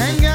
and